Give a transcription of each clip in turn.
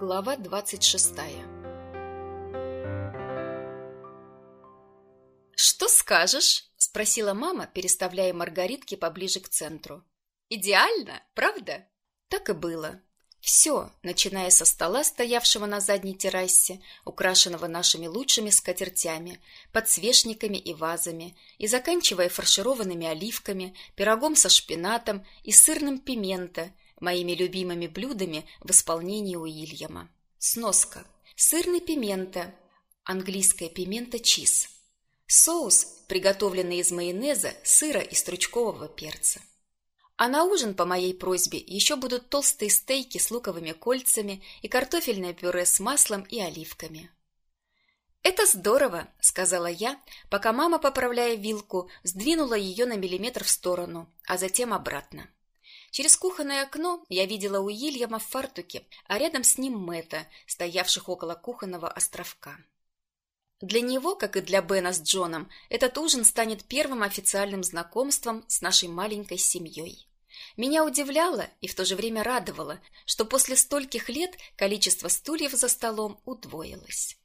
Глава двадцать шестая «Что скажешь?» – спросила мама, переставляя маргаритки поближе к центру. «Идеально, правда?» Так и было. Все, начиная со стола, стоявшего на задней террасе, украшенного нашими лучшими скатертями, подсвечниками и вазами, и заканчивая фаршированными оливками, пирогом со шпинатом и сырным пимента, моими любимыми блюдами в исполнении Уильяма. Сноска. Сырный пимента. Английская пимента чиз. Соус, приготовленный из майонеза, сыра и стручкового перца. А на ужин по моей просьбе еще будут толстые стейки с луковыми кольцами и картофельное пюре с маслом и оливками. «Это здорово», — сказала я, пока мама, поправляя вилку, сдвинула ее на миллиметр в сторону, а затем обратно. Через кухонное окно я видела Уильяма в фартуке, а рядом с ним Мэтта, стоявших около кухонного островка. Для него, как и для Бена с Джоном, этот ужин станет первым официальным знакомством с нашей маленькой семьей. Меня удивляло и в то же время радовало, что после стольких лет количество стульев за столом удвоилось.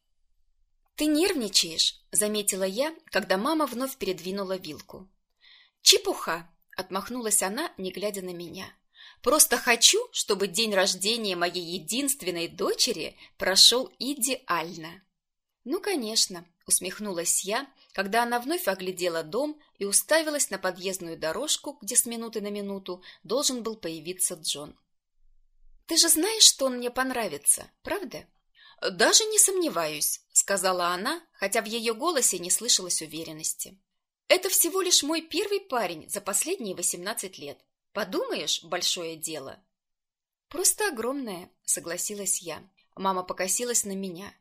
«Ты нервничаешь», — заметила я, когда мама вновь передвинула вилку. «Чепуха», — отмахнулась она, не глядя на меня. «Просто хочу, чтобы день рождения моей единственной дочери прошел идеально». «Ну, конечно», — усмехнулась я, когда она вновь оглядела дом и уставилась на подъездную дорожку, где с минуты на минуту должен был появиться Джон. «Ты же знаешь, что он мне понравится, правда?» «Даже не сомневаюсь», — сказала она, хотя в ее голосе не слышалось уверенности. «Это всего лишь мой первый парень за последние восемнадцать лет. Подумаешь, большое дело». «Просто огромное», — согласилась я. Мама покосилась на меня.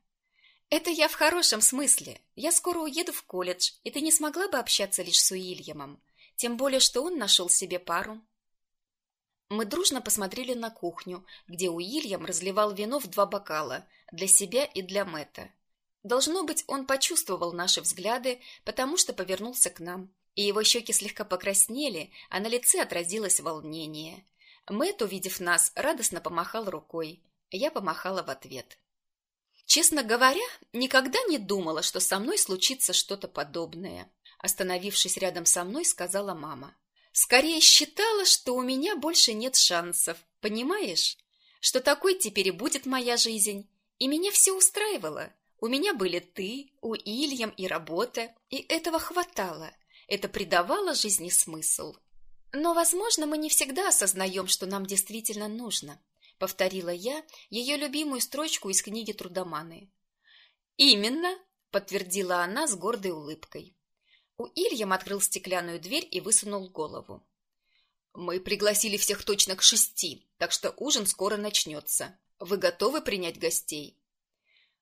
«Это я в хорошем смысле. Я скоро уеду в колледж, и ты не смогла бы общаться лишь с Уильямом. Тем более, что он нашел себе пару». Мы дружно посмотрели на кухню, где Уильям разливал вино в два бокала, для себя и для Мэтта. Должно быть, он почувствовал наши взгляды, потому что повернулся к нам, и его щеки слегка покраснели, а на лице отразилось волнение. Мэтт, увидев нас, радостно помахал рукой. Я помахала в ответ. Честно говоря, никогда не думала, что со мной случится что-то подобное. Остановившись рядом со мной, сказала мама. Скорее считала, что у меня больше нет шансов, понимаешь? Что такой теперь и будет моя жизнь. И меня все устраивало. У меня были ты, у Ильям и работа, и этого хватало. Это придавало жизни смысл. Но, возможно, мы не всегда осознаем, что нам действительно нужно повторила я ее любимую строчку из книги Трудоманы. Именно, подтвердила она с гордой улыбкой. У Ильям открыл стеклянную дверь и высунул голову. Мы пригласили всех точно к шести, так что ужин скоро начнется. Вы готовы принять гостей?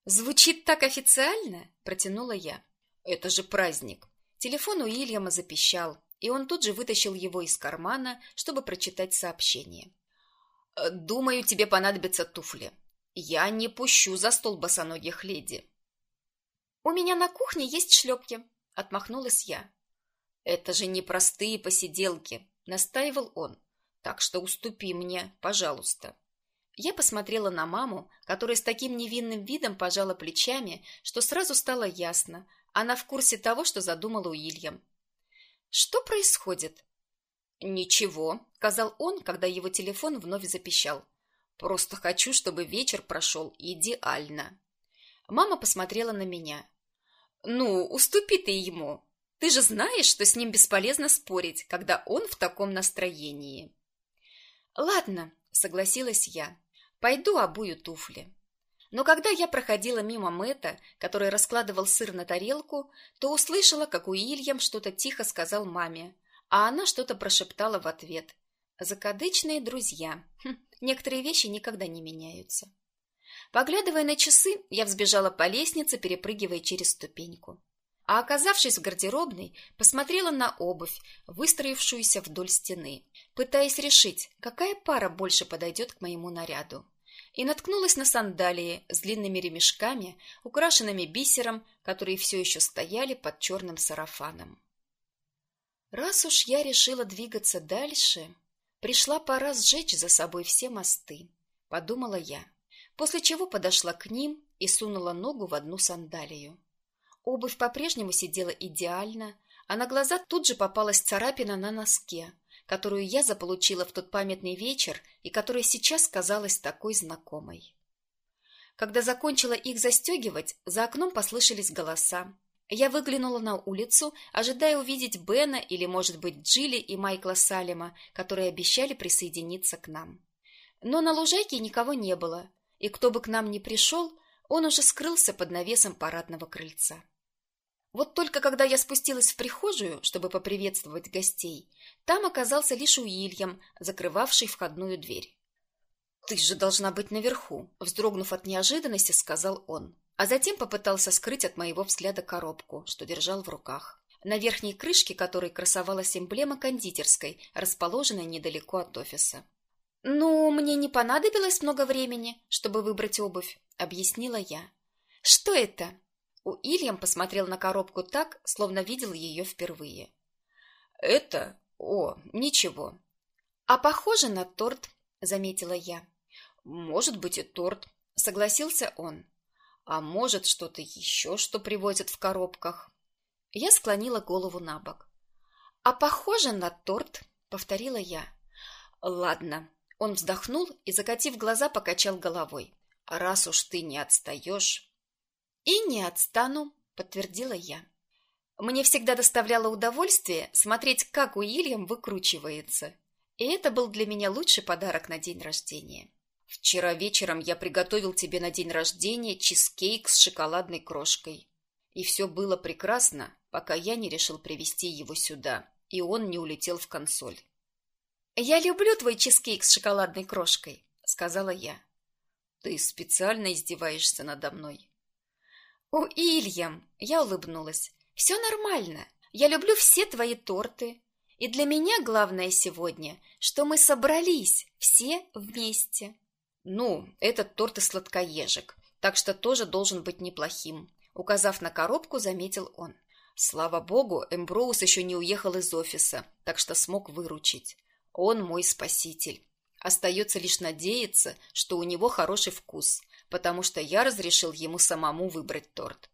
Звучит так официально, протянула я. Это же праздник. Телефон у Ильяма запищал, и он тут же вытащил его из кармана, чтобы прочитать сообщение. Думаю, тебе понадобятся туфли. Я не пущу за стол босоногих леди. У меня на кухне есть шлепки, отмахнулась я. Это же не простые посиделки, настаивал он. Так что уступи мне, пожалуйста. Я посмотрела на маму, которая с таким невинным видом пожала плечами, что сразу стало ясно. Она в курсе того, что задумала Уильям. Что происходит? «Ничего», — сказал он, когда его телефон вновь запищал. «Просто хочу, чтобы вечер прошел идеально». Мама посмотрела на меня. «Ну, уступи ты ему. Ты же знаешь, что с ним бесполезно спорить, когда он в таком настроении». «Ладно», — согласилась я. «Пойду обую туфли». Но когда я проходила мимо Мэтта, который раскладывал сыр на тарелку, то услышала, как Уильям что-то тихо сказал маме, а она что-то прошептала в ответ. Закадычные друзья. Хм, некоторые вещи никогда не меняются. Поглядывая на часы, я взбежала по лестнице, перепрыгивая через ступеньку. А оказавшись в гардеробной, посмотрела на обувь, выстроившуюся вдоль стены, пытаясь решить, какая пара больше подойдет к моему наряду. И наткнулась на сандалии с длинными ремешками, украшенными бисером, которые все еще стояли под черным сарафаном. Раз уж я решила двигаться дальше, пришла пора сжечь за собой все мосты, подумала я. после чего подошла к ним и сунула ногу в одну сандалию. Обувь по-прежнему сидела идеально, а на глаза тут же попалась царапина на носке, которую я заполучила в тот памятный вечер и которая сейчас казалась такой знакомой. Когда закончила их застегивать, за окном послышались голоса. Я выглянула на улицу, ожидая увидеть Бена или, может быть, Джилли и Майкла Салема, которые обещали присоединиться к нам. Но на лужайке никого не было, и кто бы к нам ни пришел, он уже скрылся под навесом парадного крыльца. Вот только когда я спустилась в прихожую, чтобы поприветствовать гостей, там оказался лишь Уильям, закрывавший входную дверь. «Ты же должна быть наверху», — вздрогнув от неожиданности, сказал он. А затем попытался скрыть от моего взгляда коробку, что держал в руках. На верхней крышке которой красовалась эмблема кондитерской, расположенной недалеко от офиса. «Ну, мне не понадобилось много времени, чтобы выбрать обувь», — объяснила я. «Что это?» Уильям посмотрел на коробку так, словно видел ее впервые. «Это? О, ничего». «А похоже на торт», — заметила я. «Может быть и торт», — согласился он. «А может, что-то еще, что привозят в коробках?» Я склонила голову на бок. «А похоже на торт», — повторила я. «Ладно». Он вздохнул и, закатив глаза, покачал головой. «Раз уж ты не отстаешь...» «И не отстану», — подтвердила я. Мне всегда доставляло удовольствие смотреть, как Уильям выкручивается. И это был для меня лучший подарок на день рождения. Вчера вечером я приготовил тебе на день рождения чизкейк с шоколадной крошкой. И все было прекрасно, пока я не решил привезти его сюда, и он не улетел в консоль. «Я люблю твой чизкейк с шоколадной крошкой», — сказала я. «Ты специально издеваешься надо мной». «О, Ильям!» — я улыбнулась. «Все нормально. Я люблю все твои торты. И для меня главное сегодня, что мы собрались все вместе». «Ну, этот торт из сладкоежек, так что тоже должен быть неплохим», указав на коробку, заметил он. Слава богу, Эмброуз еще не уехал из офиса, так что смог выручить. Он мой спаситель. Остается лишь надеяться, что у него хороший вкус, потому что я разрешил ему самому выбрать торт.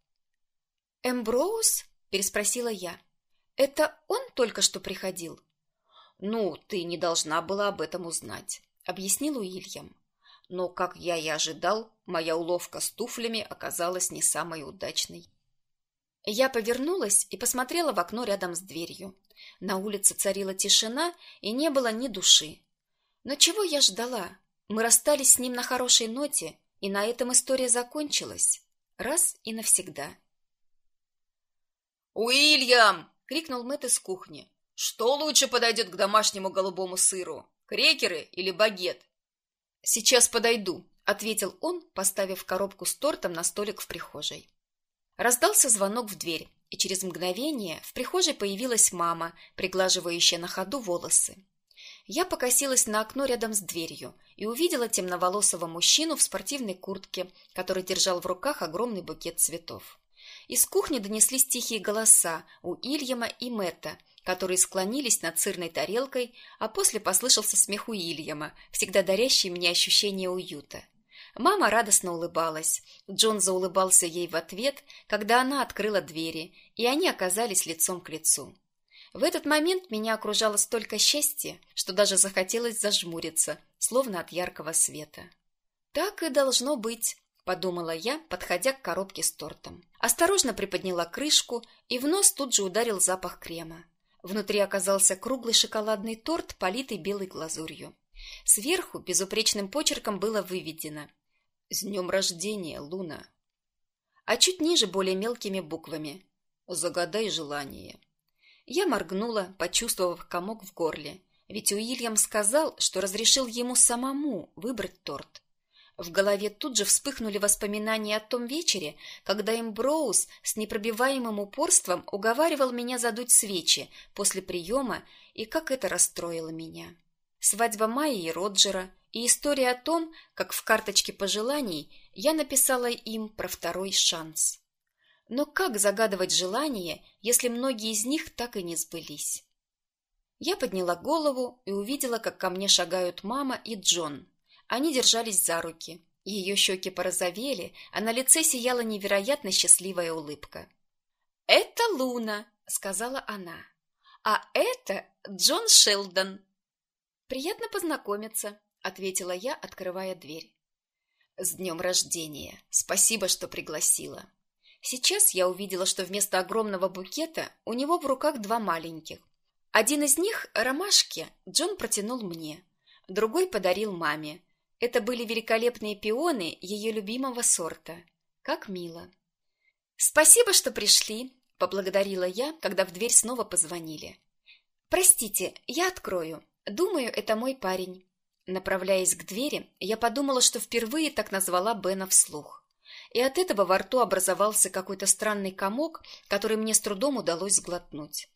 «Эмброуз?» – переспросила я. «Это он только что приходил?» «Ну, ты не должна была об этом узнать», – объяснил Уильям. Но, как я и ожидал, моя уловка с туфлями оказалась не самой удачной. Я повернулась и посмотрела в окно рядом с дверью. На улице царила тишина, и не было ни души. Но чего я ждала? Мы расстались с ним на хорошей ноте, и на этом история закончилась. Раз и навсегда. «Уильям!» — крикнул Мэтт из кухни. «Что лучше подойдет к домашнему голубому сыру? Крекеры или багет?» «Сейчас подойду», — ответил он, поставив коробку с тортом на столик в прихожей. Раздался звонок в дверь, и через мгновение в прихожей появилась мама, приглаживающая на ходу волосы. Я покосилась на окно рядом с дверью и увидела темноволосого мужчину в спортивной куртке, который держал в руках огромный букет цветов. Из кухни донеслись тихие голоса у Ильяма и Мэтта, которые склонились над сырной тарелкой, а после послышался смех Уильяма, всегда дарящий мне ощущение уюта. Мама радостно улыбалась. Джон заулыбался ей в ответ, когда она открыла двери, и они оказались лицом к лицу. В этот момент меня окружало столько счастья, что даже захотелось зажмуриться, словно от яркого света. «Так и должно быть», — подумала я, подходя к коробке с тортом. Осторожно приподняла крышку, и в нос тут же ударил запах крема. Внутри оказался круглый шоколадный торт, политый белой глазурью. Сверху безупречным почерком было выведено «С днем рождения, Луна!» А чуть ниже более мелкими буквами «Загадай желание». Я моргнула, почувствовав комок в горле, ведь Уильям сказал, что разрешил ему самому выбрать торт. В голове тут же вспыхнули воспоминания о том вечере, когда Эмброуз с непробиваемым упорством уговаривал меня задуть свечи после приема, и как это расстроило меня. Свадьба Майи и Роджера, и история о том, как в карточке пожеланий я написала им про второй шанс. Но как загадывать желания, если многие из них так и не сбылись? Я подняла голову и увидела, как ко мне шагают мама и Джон. Они держались за руки, Ее щеки порозовели, а на лице сияла невероятно счастливая улыбка. «Это Луна», — сказала она. «А это Джон Шелдон». «Приятно познакомиться», — ответила я, открывая дверь. «С днем рождения! Спасибо, что пригласила!» Сейчас я увидела, что вместо огромного букета у него в руках два маленьких. Один из них, ромашки, Джон протянул мне, другой подарил маме. Это были великолепные пионы ее любимого сорта. Как мило. «Спасибо, что пришли», — поблагодарила я, когда в дверь снова позвонили. «Простите, я открою. Думаю, это мой парень». Направляясь к двери, я подумала, что впервые так назвала Бена вслух. И от этого во рту образовался какой-то странный комок, который мне с трудом удалось сглотнуть.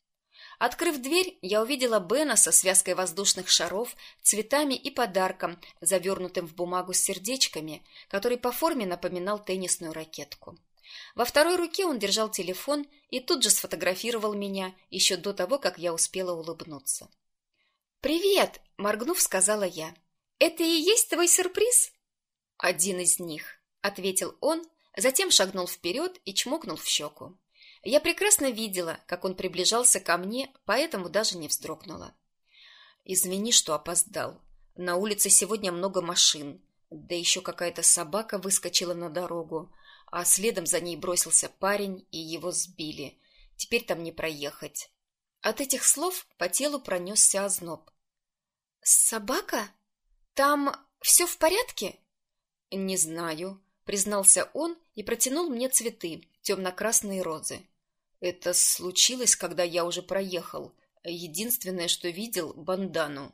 Открыв дверь, я увидела Бена со связкой воздушных шаров, цветами и подарком, завернутым в бумагу с сердечками, который по форме напоминал теннисную ракетку. Во второй руке он держал телефон и тут же сфотографировал меня еще до того, как я успела улыбнуться. «Привет!» – моргнув, сказала я. «Это и есть твой сюрприз?» «Один из них», — ответил он, затем шагнул вперед и чмокнул в щеку. Я прекрасно видела, как он приближался ко мне, поэтому даже не вздрогнула. «Извини, что опоздал. На улице сегодня много машин, да еще какая-то собака выскочила на дорогу, а следом за ней бросился парень, и его сбили. Теперь там не проехать». От этих слов по телу пронесся озноб. «Собака?» «Там все в порядке?» «Не знаю», — признался он и протянул мне цветы, темно-красные розы. «Это случилось, когда я уже проехал. Единственное, что видел — бандану».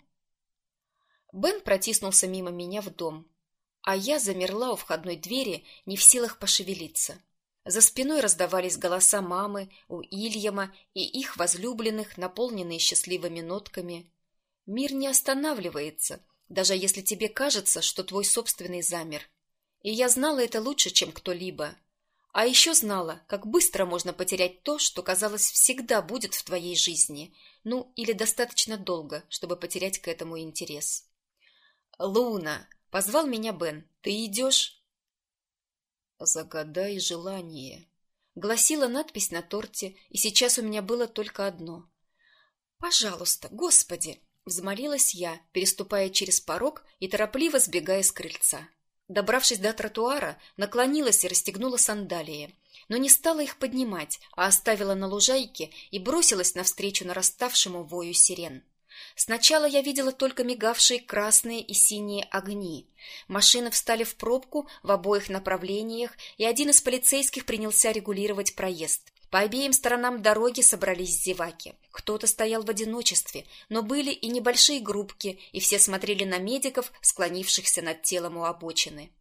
Бен протиснулся мимо меня в дом, а я замерла у входной двери, не в силах пошевелиться. За спиной раздавались голоса мамы, у Ильяма и их возлюбленных, наполненные счастливыми нотками. Мир не останавливается — даже если тебе кажется, что твой собственный замер. И я знала это лучше, чем кто-либо. А еще знала, как быстро можно потерять то, что, казалось, всегда будет в твоей жизни, ну, или достаточно долго, чтобы потерять к этому интерес. «Луна!» — позвал меня Бен. «Ты идешь?» «Загадай желание», — гласила надпись на торте, и сейчас у меня было только одно. «Пожалуйста, Господи!» Взмолилась я, переступая через порог и торопливо сбегая с крыльца. Добравшись до тротуара, наклонилась и расстегнула сандалии, но не стала их поднимать, а оставила на лужайке и бросилась навстречу нараставшему вою сирен. Сначала я видела только мигавшие красные и синие огни. Машины встали в пробку в обоих направлениях, и один из полицейских принялся регулировать проезд. По обеим сторонам дороги собрались зеваки. Кто-то стоял в одиночестве, но были и небольшие группки, и все смотрели на медиков, склонившихся над телом у обочины.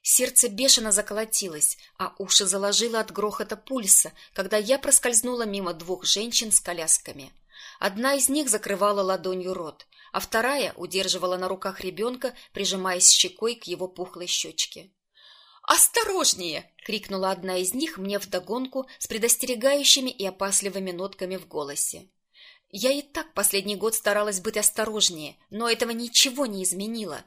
Сердце бешено заколотилось, а уши заложило от грохота пульса, когда я проскользнула мимо двух женщин с колясками. Одна из них закрывала ладонью рот, а вторая удерживала на руках ребенка, прижимаясь щекой к его пухлой щечке. «Осторожнее!» — крикнула одна из них мне вдогонку с предостерегающими и опасливыми нотками в голосе. Я и так последний год старалась быть осторожнее, но этого ничего не изменило.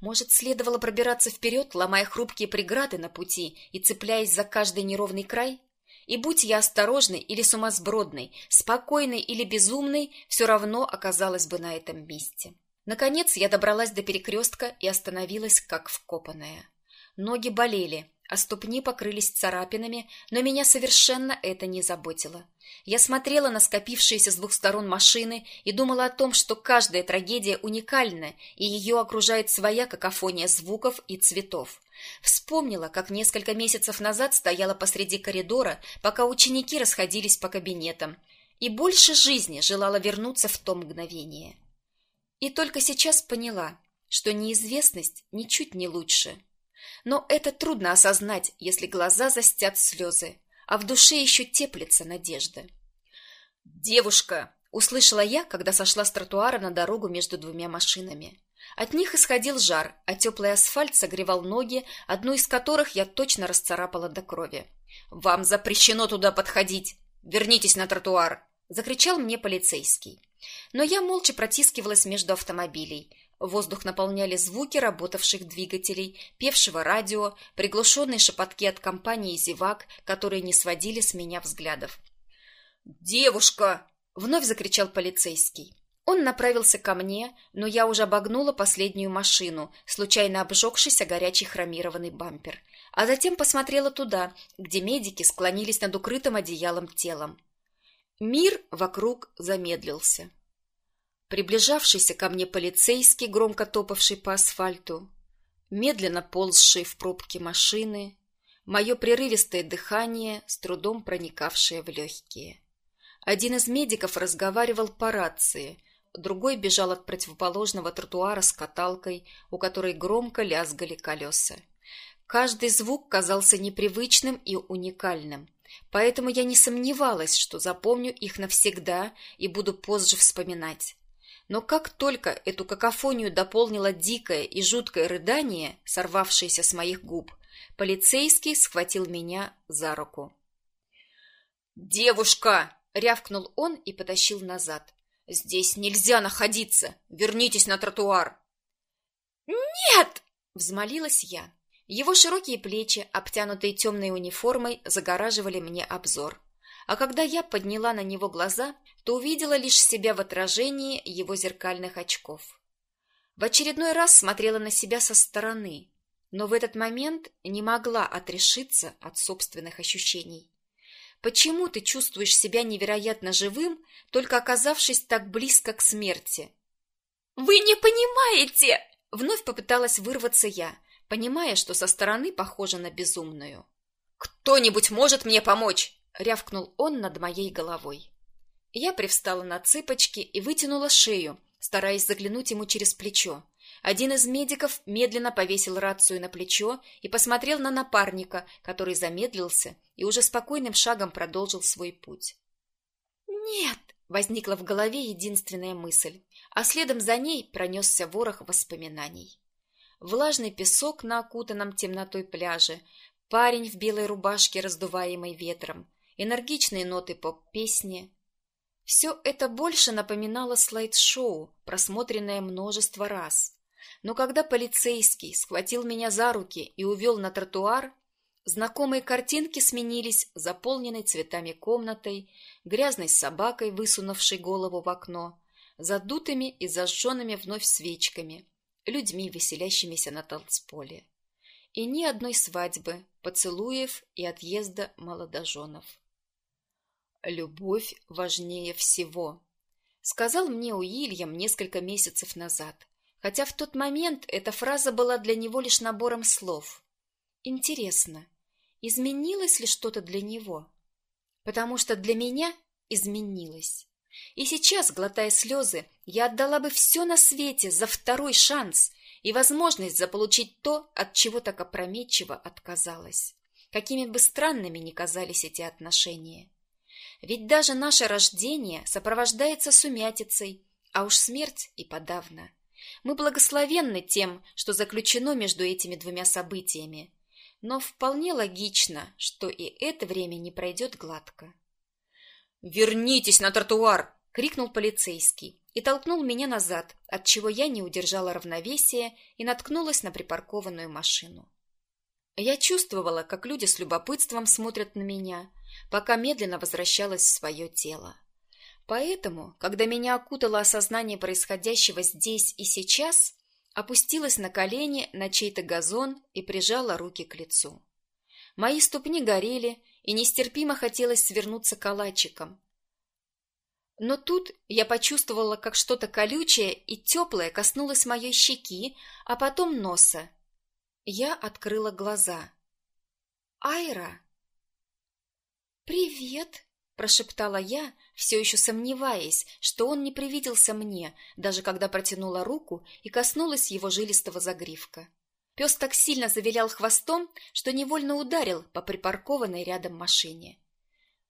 Может, следовало пробираться вперед, ломая хрупкие преграды на пути и цепляясь за каждый неровный край? И будь я осторожной или сумасбродной, спокойной или безумной, все равно оказалась бы на этом месте. Наконец я добралась до перекрестка и остановилась, как вкопанная. Ноги болели, а ступни покрылись царапинами, но меня совершенно это не заботило. Я смотрела на скопившиеся с двух сторон машины и думала о том, что каждая трагедия уникальна, и ее окружает своя какофония звуков и цветов. Вспомнила, как несколько месяцев назад стояла посреди коридора, пока ученики расходились по кабинетам, и больше жизни желала вернуться в то мгновение. И только сейчас поняла, что неизвестность ничуть не лучше. Но это трудно осознать, если глаза застят слезы, а в душе еще теплится надежда. «Девушка!» — услышала я, когда сошла с тротуара на дорогу между двумя машинами. От них исходил жар, а теплый асфальт согревал ноги, одну из которых я точно расцарапала до крови. «Вам запрещено туда подходить! Вернитесь на тротуар!» — закричал мне полицейский. Но я молча протискивалась между автомобилей. Воздух наполняли звуки работавших двигателей, певшего радио, приглушенные шепотки от компании зевак, которые не сводили с меня взглядов. «Девушка!» — вновь закричал полицейский. Он направился ко мне, но я уже обогнула последнюю машину, случайно обжегшись о горячий хромированный бампер, а затем посмотрела туда, где медики склонились над укрытым одеялом телом. Мир вокруг замедлился. Приближавшийся ко мне полицейский, громко топавший по асфальту, медленно ползшие в пробке машины, мое прерывистое дыхание, с трудом проникавшее в легкие. Один из медиков разговаривал по рации, другой бежал от противоположного тротуара с каталкой, у которой громко лязгали колеса. Каждый звук казался непривычным и уникальным, поэтому я не сомневалась, что запомню их навсегда и буду позже вспоминать. Но как только эту какофонию дополнило дикое и жуткое рыдание, сорвавшееся с моих губ, полицейский схватил меня за руку. «Девушка!» — рявкнул он и потащил назад. Здесь нельзя находиться. Вернитесь на тротуар. Нет! Взмолилась я. Его широкие плечи, обтянутые темной униформой, загораживали мне обзор. А когда я подняла на него глаза, то увидела лишь себя в отражении его зеркальных очков. В очередной раз смотрела на себя со стороны, но в этот момент не могла отрешиться от собственных ощущений. Почему ты чувствуешь себя невероятно живым, только оказавшись так близко к смерти? Вы не понимаете! Вновь попыталась вырваться я, понимая, что со стороны похожа на безумную. Кто-нибудь может мне помочь? Рявкнул он над моей головой. Я привстала на цыпочки и вытянула шею, стараясь заглянуть ему через плечо. Один из медиков медленно повесил рацию на плечо и посмотрел на напарника, который замедлился и уже спокойным шагом продолжил свой путь. «Нет!» — возникла в голове единственная мысль, а следом за ней пронесся ворох воспоминаний. Влажный песок на окутанном темнотой пляже, парень в белой рубашке, раздуваемой ветром, энергичные ноты поп-песни. Все это больше напоминало слайд-шоу, просмотренное множество раз. Но когда полицейский схватил меня за руки и увел на тротуар, знакомые картинки сменились заполненной цветами комнатой, грязной собакой, высунувшей голову в окно, задутыми и зажженными вновь свечками, людьми, веселящимися на танцполе. И ни одной свадьбы, поцелуев и отъезда молодоженов. «Любовь важнее всего», — сказал мне Уильям несколько месяцев назад хотя в тот момент эта фраза была для него лишь набором слов. Интересно, изменилось ли что-то для него? Потому что для меня изменилось. И сейчас, глотая слезы, я отдала бы все на свете за второй шанс и возможность заполучить то, от чего так опрометчиво отказалась. Какими бы странными ни казались эти отношения. Ведь даже наше рождение сопровождается сумятицей, а уж смерть и подавно. Мы благословенны тем, что заключено между этими двумя событиями, но вполне логично, что и это время не пройдет гладко. «Вернитесь на тротуар!» — крикнул полицейский и толкнул меня назад, от чего я не удержала равновесия и наткнулась на припаркованную машину. Я чувствовала, как люди с любопытством смотрят на меня, пока медленно возвращалась в свое тело. Поэтому, когда меня окутало осознание происходящего здесь и сейчас, опустилась на колени на чей-то газон и прижала руки к лицу. Мои ступни горели, и нестерпимо хотелось свернуться калачиком. Но тут я почувствовала, как что-то колючее и теплое коснулось моей щеки, а потом носа. Я открыла глаза. «Айра!» «Привет!» – прошептала я, все еще сомневаясь, что он не привиделся мне, даже когда протянула руку и коснулась его жилистого загривка. Пес так сильно завилял хвостом, что невольно ударил по припаркованной рядом машине.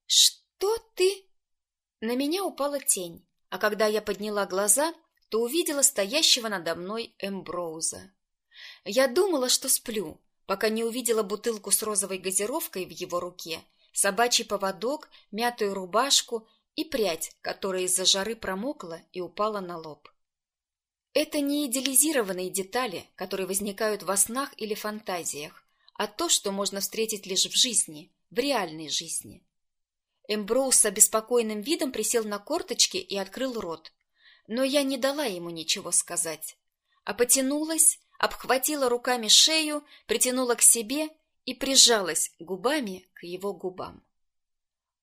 «Что ты?» На меня упала тень, а когда я подняла глаза, то увидела стоящего надо мной Эмброуза. Я думала, что сплю, пока не увидела бутылку с розовой газировкой в его руке собачий поводок, мятую рубашку и прядь, которая из-за жары промокла и упала на лоб. Это не идеализированные детали, которые возникают во снах или фантазиях, а то, что можно встретить лишь в жизни, в реальной жизни. Эмброуз с обеспокоенным видом присел на корточки и открыл рот. Но я не дала ему ничего сказать, а потянулась, обхватила руками шею, притянула к себе и прижалась губами к его губам.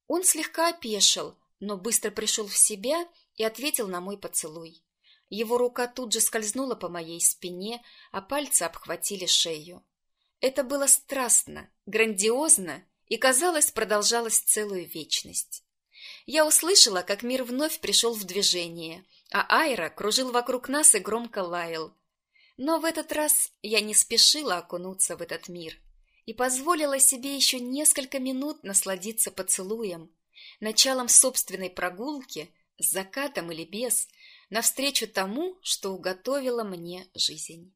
Он слегка опешил, но быстро пришел в себя и ответил на мой поцелуй. Его рука тут же скользнула по моей спине, а пальцы обхватили шею. Это было страстно, грандиозно и, казалось, продолжалось целую вечность. Я услышала, как мир вновь пришел в движение, а Айра кружил вокруг нас и громко лаял. Но в этот раз я не спешила окунуться в этот мир и позволила себе еще несколько минут насладиться поцелуем, началом собственной прогулки, с закатом или без, навстречу тому, что уготовила мне жизнь.